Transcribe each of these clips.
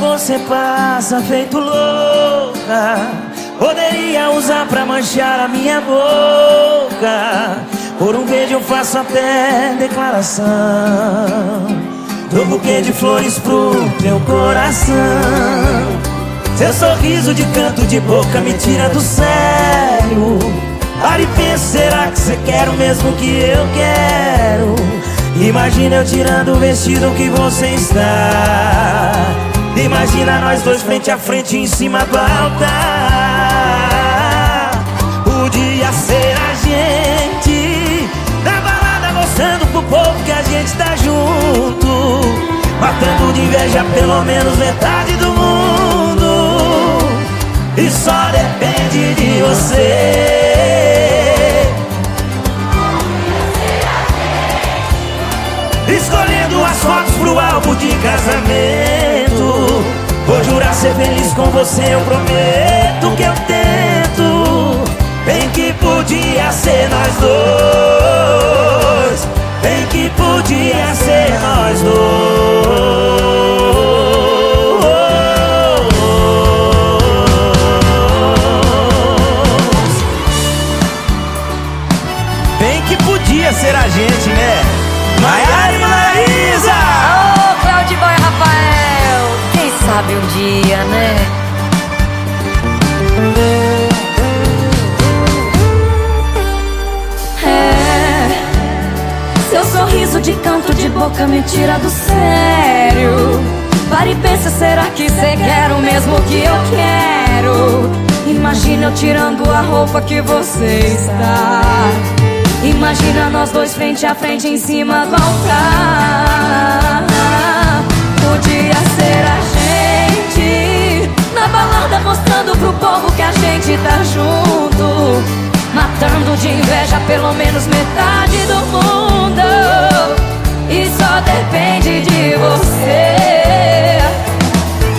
você passa feito louca. Poderia usar pra manchar a minha boca. Por um beijo eu faço até declaração. Dou buquê de flores pro teu coração. Seu sorriso de canto de boca me tira do sério. Para e pensa, será que você quer o mesmo que eu quero? Imagina eu tirando o vestido que você está. Imagina nós dois frente a frente em cima do altar. Podia ser a gente na balada mostrando pro povo que a gente tá junto. Matando de inveja pelo menos metade do mundo. E só depende de você. Escolhendo as fotos pro álbum de casamento Vou jurar ser feliz com você, eu prometo que eu tento. Bem que podia ser nós dois. Bem que podia ser boca me tira do sério. Para e pensa, será que cê quer o mesmo que eu quero? Imagina eu tirando a roupa que você está. Imagina nós dois frente a frente em cima do altar. Podia ser a gente na balada mostrando pro povo que a gente tá junto. Matando de inveja pelo menos metade do mundo. E só depende de você.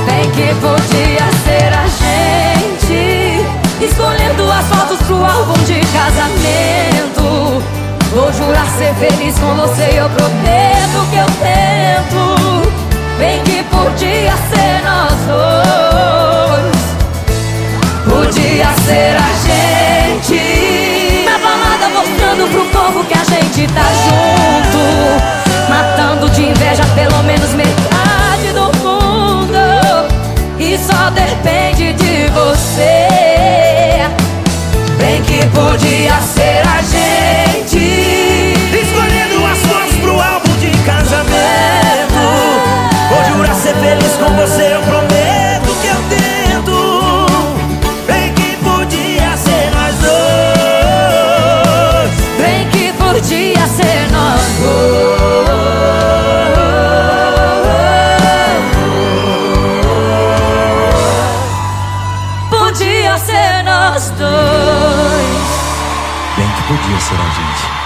Bem que podia ser a gente escolhendo as fotos pro álbum de casamento. Vou jurar ser feliz com você, eu prometo que eu tento. Podia ser a gente